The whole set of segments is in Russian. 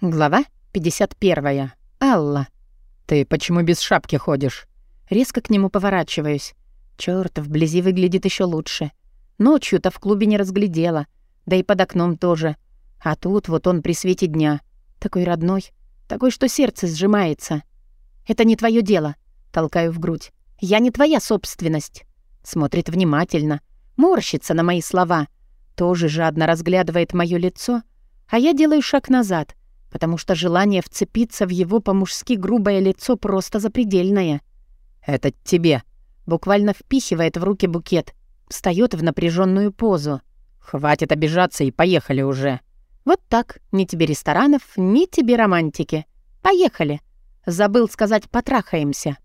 Глава 51. Алла. «Ты почему без шапки ходишь?» Резко к нему поворачиваюсь. Чёрт, вблизи выглядит еще лучше. Ночью-то в клубе не разглядела. Да и под окном тоже. А тут вот он при свете дня. Такой родной. Такой, что сердце сжимается. «Это не твое дело», — толкаю в грудь. «Я не твоя собственность». Смотрит внимательно. Морщится на мои слова. Тоже жадно разглядывает мое лицо. А я делаю шаг назад потому что желание вцепиться в его по-мужски грубое лицо просто запредельное. «Это тебе», буквально впихивает в руки букет, встает в напряженную позу. «Хватит обижаться и поехали уже». «Вот так. Ни тебе ресторанов, ни тебе романтики. Поехали». Забыл сказать «потрахаемся».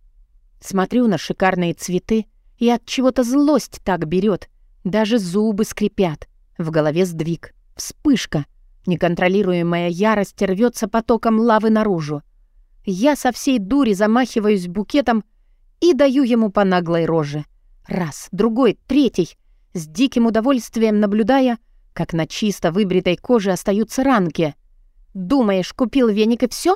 Смотрю на шикарные цветы, и от чего-то злость так берет. Даже зубы скрипят. В голове сдвиг. Вспышка. Неконтролируемая ярость рвется потоком лавы наружу. Я со всей дури замахиваюсь букетом и даю ему по наглой роже. Раз, другой, третий, с диким удовольствием наблюдая, как на чисто выбритой коже остаются ранки. «Думаешь, купил веник и все?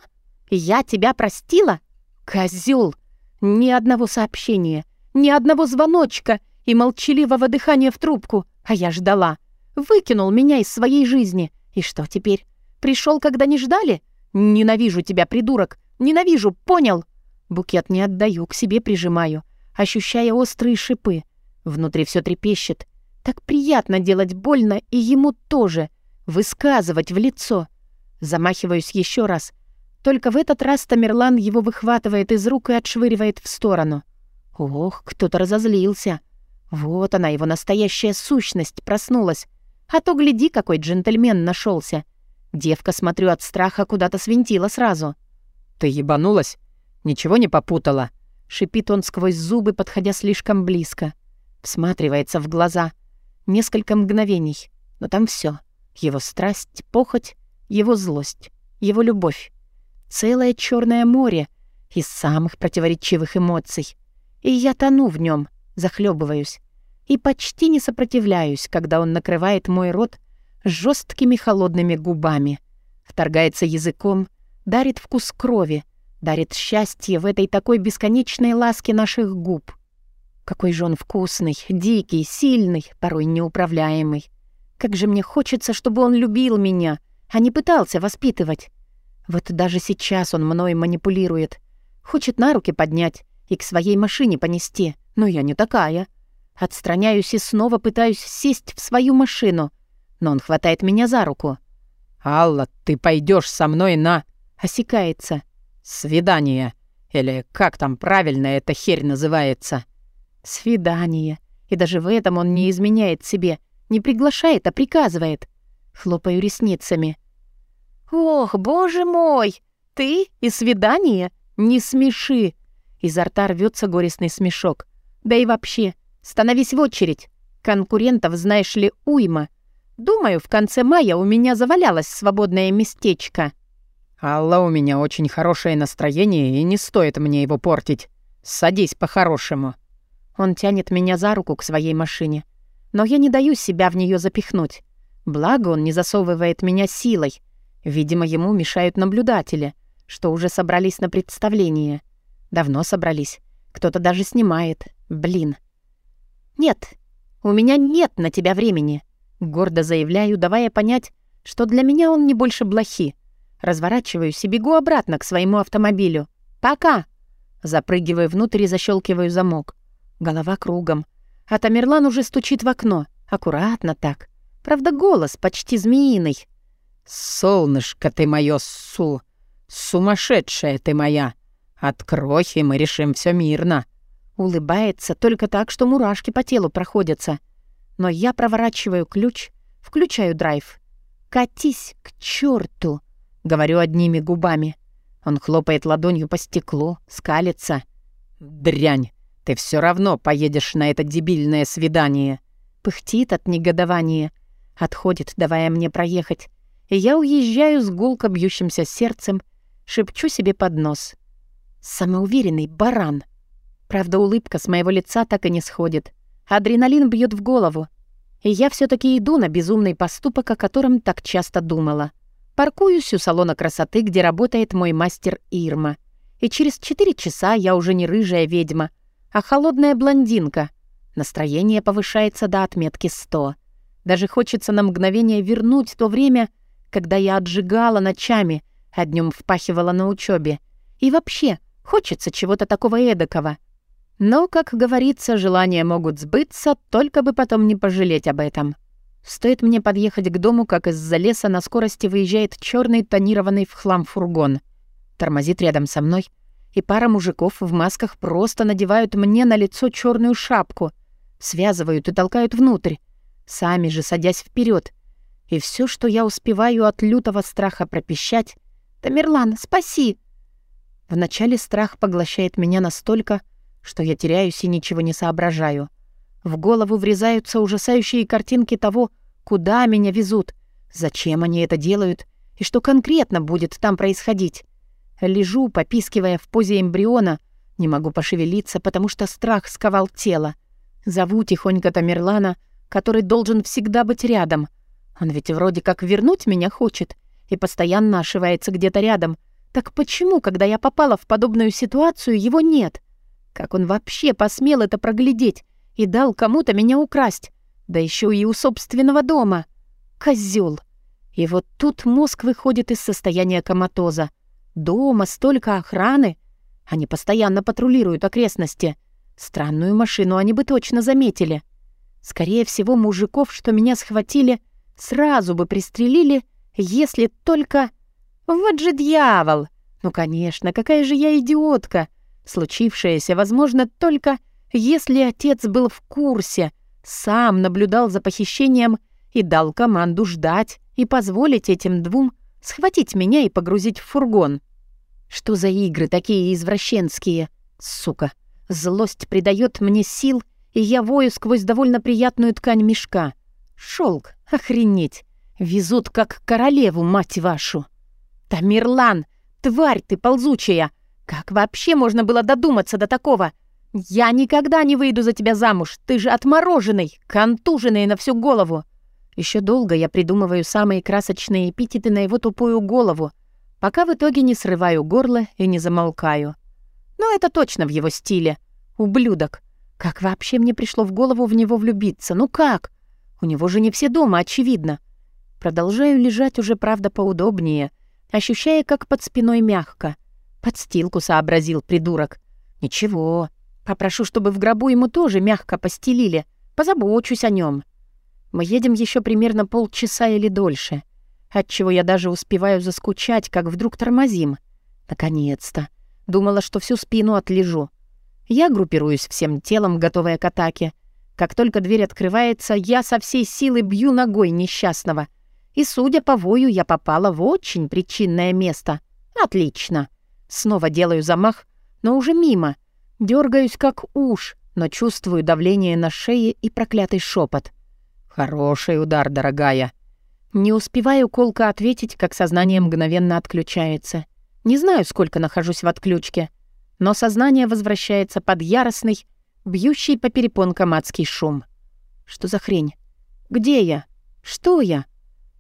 Я тебя простила? Козёл! Ни одного сообщения, ни одного звоночка и молчаливого дыхания в трубку, а я ждала. Выкинул меня из своей жизни, и что теперь? Пришел, когда не ждали? Ненавижу тебя, придурок! Ненавижу, понял? Букет не отдаю, к себе прижимаю, ощущая острые шипы. Внутри все трепещет. Так приятно делать больно и ему тоже. Высказывать в лицо. Замахиваюсь еще раз. Только в этот раз Тамерлан его выхватывает из рук и отшвыривает в сторону. Ох, кто-то разозлился. Вот она, его настоящая сущность, проснулась. А то, гляди, какой джентльмен нашелся. Девка, смотрю, от страха куда-то свинтила сразу. «Ты ебанулась? Ничего не попутала?» Шипит он сквозь зубы, подходя слишком близко. Всматривается в глаза. Несколько мгновений. Но там все: Его страсть, похоть, его злость, его любовь. Целое черное море из самых противоречивых эмоций. И я тону в нем, захлебываюсь и почти не сопротивляюсь, когда он накрывает мой рот жесткими холодными губами, вторгается языком, дарит вкус крови, дарит счастье в этой такой бесконечной ласке наших губ. Какой же он вкусный, дикий, сильный, порой неуправляемый. Как же мне хочется, чтобы он любил меня, а не пытался воспитывать. Вот даже сейчас он мной манипулирует. Хочет на руки поднять и к своей машине понести, но я не такая. Отстраняюсь и снова пытаюсь сесть в свою машину, но он хватает меня за руку. «Алла, ты пойдешь со мной на...» Осекается. «Свидание. Или как там правильно эта херь называется?» «Свидание. И даже в этом он не изменяет себе. Не приглашает, а приказывает». Хлопаю ресницами. «Ох, боже мой! Ты и свидание? Не смеши!» Изо рта рвется горестный смешок. «Да и вообще, Становись в очередь. Конкурентов, знаешь ли, уйма. Думаю, в конце мая у меня завалялось свободное местечко. Алла, у меня очень хорошее настроение, и не стоит мне его портить. Садись по-хорошему. Он тянет меня за руку к своей машине. Но я не даю себя в нее запихнуть. Благо он не засовывает меня силой. Видимо, ему мешают наблюдатели, что уже собрались на представление. Давно собрались. Кто-то даже снимает. Блин. «Нет, у меня нет на тебя времени», — гордо заявляю, давая понять, что для меня он не больше блохи. Разворачиваюсь и бегу обратно к своему автомобилю. «Пока!» Запрыгиваю внутрь и защелкиваю замок. Голова кругом. А Тамерлан уже стучит в окно. Аккуратно так. Правда, голос почти змеиный. «Солнышко ты моё, су... Сумасшедшая ты моя! Открой, и мы решим все мирно!» Улыбается только так, что мурашки по телу проходятся. Но я проворачиваю ключ, включаю драйв. «Катись к черту!» — говорю одними губами. Он хлопает ладонью по стеклу, скалится. «Дрянь! Ты все равно поедешь на это дебильное свидание!» Пыхтит от негодования. Отходит, давая мне проехать. И я уезжаю с гулко бьющимся сердцем, шепчу себе под нос. «Самоуверенный баран!» Правда, улыбка с моего лица так и не сходит. Адреналин бьет в голову. И я все таки иду на безумный поступок, о котором так часто думала. Паркуюсь у салона красоты, где работает мой мастер Ирма. И через четыре часа я уже не рыжая ведьма, а холодная блондинка. Настроение повышается до отметки 100. Даже хочется на мгновение вернуть то время, когда я отжигала ночами, а днем впахивала на учебе. И вообще, хочется чего-то такого эдакого. Но, как говорится, желания могут сбыться, только бы потом не пожалеть об этом. Стоит мне подъехать к дому, как из-за леса на скорости выезжает черный тонированный в хлам фургон. Тормозит рядом со мной, и пара мужиков в масках просто надевают мне на лицо черную шапку, связывают и толкают внутрь, сами же садясь вперед. И все, что я успеваю от лютого страха пропищать, «Тамерлан, спаси!» Вначале страх поглощает меня настолько, что я теряюсь и ничего не соображаю. В голову врезаются ужасающие картинки того, куда меня везут, зачем они это делают и что конкретно будет там происходить. Лежу, попискивая в позе эмбриона, не могу пошевелиться, потому что страх сковал тело. Зову тихонько Тамерлана, который должен всегда быть рядом. Он ведь вроде как вернуть меня хочет и постоянно ошивается где-то рядом. Так почему, когда я попала в подобную ситуацию, его нет? Как он вообще посмел это проглядеть? и дал кому-то меня украсть, да еще и у собственного дома. Козел. И вот тут мозг выходит из состояния коматоза. Дома столько охраны. Они постоянно патрулируют окрестности. Странную машину они бы точно заметили. Скорее всего, мужиков, что меня схватили, сразу бы пристрелили, если только... Вот же дьявол! Ну, конечно, какая же я идиотка! Случившееся, возможно, только если отец был в курсе, сам наблюдал за похищением и дал команду ждать и позволить этим двум схватить меня и погрузить в фургон. Что за игры такие извращенские? Сука, злость придает мне сил, и я вою сквозь довольно приятную ткань мешка. Шелк, охренеть, везут как королеву, мать вашу. Тамерлан, тварь ты ползучая! Как вообще можно было додуматься до такого? — «Я никогда не выйду за тебя замуж. Ты же отмороженный, контуженный на всю голову». Еще долго я придумываю самые красочные эпитеты на его тупую голову, пока в итоге не срываю горло и не замолкаю. Но это точно в его стиле. Ублюдок. Как вообще мне пришло в голову в него влюбиться? Ну как? У него же не все дома, очевидно. Продолжаю лежать уже, правда, поудобнее, ощущая, как под спиной мягко. Подстилку сообразил, придурок. Ничего, Попрошу, чтобы в гробу ему тоже мягко постелили. Позабочусь о нем. Мы едем еще примерно полчаса или дольше, отчего я даже успеваю заскучать, как вдруг тормозим. Наконец-то. Думала, что всю спину отлежу. Я группируюсь всем телом, готовая к атаке. Как только дверь открывается, я со всей силы бью ногой несчастного. И, судя по вою, я попала в очень причинное место. Отлично. Снова делаю замах, но уже мимо — Дергаюсь как уж, но чувствую давление на шее и проклятый шепот. «Хороший удар, дорогая». Не успеваю колко ответить, как сознание мгновенно отключается. Не знаю, сколько нахожусь в отключке, но сознание возвращается под яростный, бьющий по перепонкам адский шум. Что за хрень? Где я? Что я?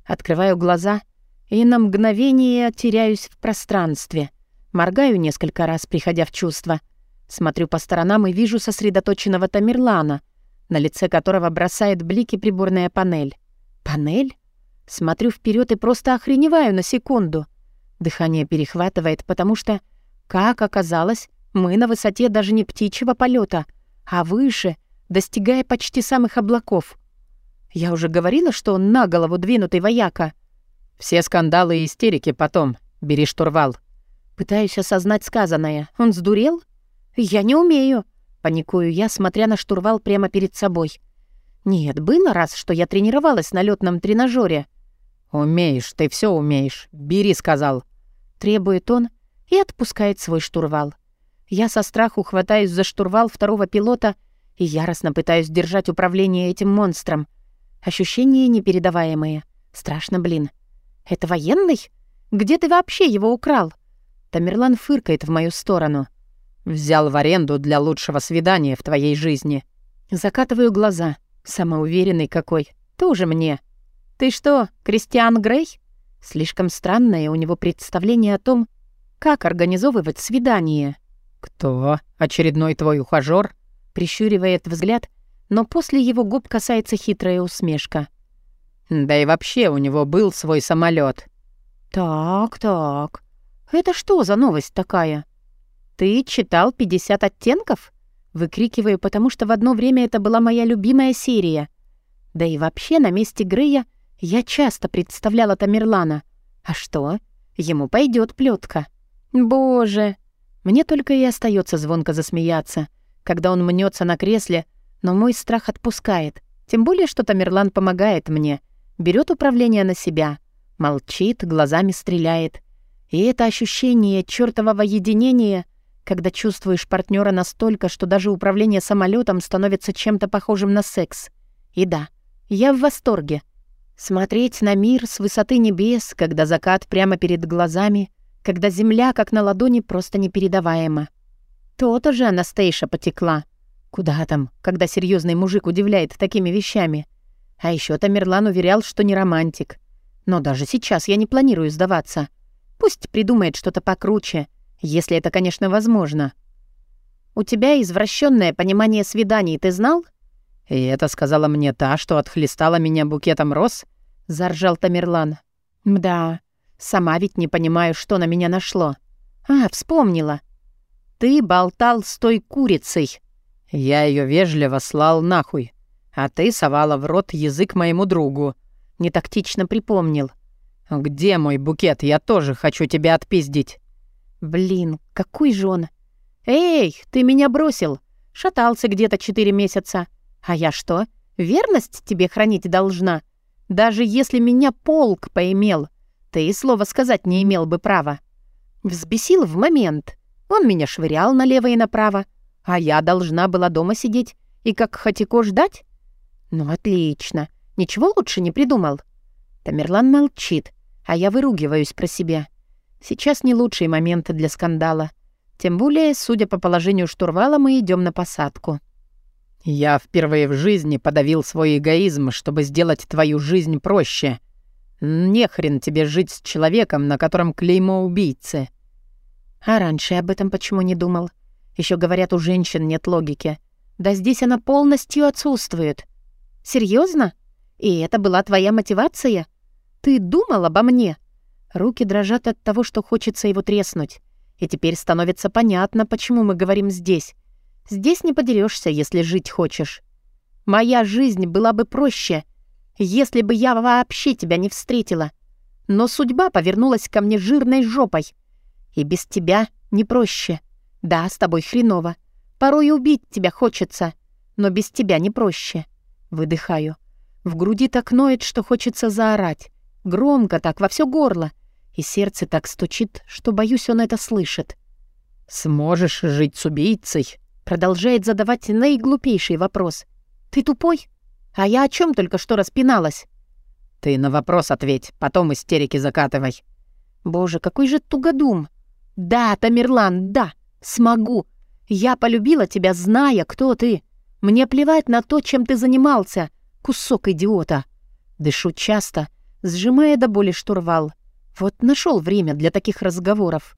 Открываю глаза и на мгновение теряюсь в пространстве. Моргаю несколько раз, приходя в чувство — Смотрю по сторонам и вижу сосредоточенного Тамерлана, на лице которого бросает блики приборная панель. Панель? Смотрю вперед и просто охреневаю на секунду. Дыхание перехватывает, потому что, как оказалось, мы на высоте даже не птичьего полета, а выше, достигая почти самых облаков. Я уже говорила, что он на голову двинутый вояка. Все скандалы и истерики потом. Бери штурвал. Пытаюсь осознать сказанное. Он сдурел? «Я не умею», — паникую я, смотря на штурвал прямо перед собой. «Нет, было раз, что я тренировалась на летном тренажере. «Умеешь, ты все умеешь. Бери», — сказал. Требует он и отпускает свой штурвал. Я со страху хватаюсь за штурвал второго пилота и яростно пытаюсь держать управление этим монстром. Ощущения непередаваемые. Страшно, блин. «Это военный? Где ты вообще его украл?» Тамерлан фыркает в мою сторону. Взял в аренду для лучшего свидания в твоей жизни. Закатываю глаза. Самоуверенный какой. Тоже мне. Ты что, Кристиан Грей? Слишком странное у него представление о том, как организовывать свидание. «Кто? Очередной твой ухажёр?» Прищуривает взгляд, но после его губ касается хитрая усмешка. «Да и вообще у него был свой самолет. «Так, так. Это что за новость такая? Ты читал «50 оттенков»?» Выкрикиваю, потому что в одно время это была моя любимая серия. Да и вообще на месте Грея я часто представляла Тамерлана. А что? Ему пойдет плетка. Боже! Мне только и остается звонко засмеяться, когда он мнется на кресле, но мой страх отпускает. Тем более, что Тамерлан помогает мне, берет управление на себя, молчит, глазами стреляет. И это ощущение чертового единения, когда чувствуешь партнера настолько, что даже управление самолетом становится чем-то похожим на секс. И да, я в восторге. Смотреть на мир с высоты небес, когда закат прямо перед глазами, когда земля, как на ладони, просто непередаваема. То-то же Анастейша потекла. Куда там, когда серьезный мужик удивляет такими вещами? А еще Тамерлан уверял, что не романтик. Но даже сейчас я не планирую сдаваться. Пусть придумает что-то покруче, если это, конечно, возможно. У тебя извращенное понимание свиданий, ты знал? «И это сказала мне та, что отхлестала меня букетом роз?» — заржал Тамерлан. «Мда, сама ведь не понимаю, что на меня нашло. А, вспомнила. Ты болтал с той курицей». Я ее вежливо слал нахуй, а ты совала в рот язык моему другу. Нетактично припомнил. «Где мой букет? Я тоже хочу тебя отпиздить». «Блин, какой же он...» «Эй, ты меня бросил. Шатался где-то четыре месяца. А я что, верность тебе хранить должна? Даже если меня полк поимел, ты и слова сказать не имел бы права. Взбесил в момент. Он меня швырял налево и направо, а я должна была дома сидеть и как Хатико ждать? Ну, отлично. Ничего лучше не придумал. Тамерлан молчит, а я выругиваюсь про себя. Сейчас не лучший момент для скандала. Тем более, судя по положению штурвала, мы идем на посадку. Я впервые в жизни подавил свой эгоизм, чтобы сделать твою жизнь проще. Не хрен тебе жить с человеком, на котором клеймо убийцы. А раньше об этом почему не думал? Еще говорят, у женщин нет логики. Да здесь она полностью отсутствует. Серьезно? И это была твоя мотивация? Ты думал обо мне? Руки дрожат от того, что хочется его треснуть. И теперь становится понятно, почему мы говорим здесь. Здесь не подерешься, если жить хочешь. Моя жизнь была бы проще, если бы я вообще тебя не встретила. Но судьба повернулась ко мне жирной жопой. И без тебя не проще. Да, с тобой хреново. Порой убить тебя хочется, но без тебя не проще. Выдыхаю. В груди так ноет, что хочется заорать. Громко так, во все горло. И сердце так стучит, что, боюсь, он это слышит. «Сможешь жить с убийцей?» Продолжает задавать наиглупейший вопрос. «Ты тупой? А я о чем только что распиналась?» «Ты на вопрос ответь, потом истерики закатывай». «Боже, какой же тугодум!» «Да, Тамерлан, да, смогу. Я полюбила тебя, зная, кто ты. Мне плевать на то, чем ты занимался, кусок идиота». Дышу часто, сжимая до боли штурвал. Вот нашел время для таких разговоров.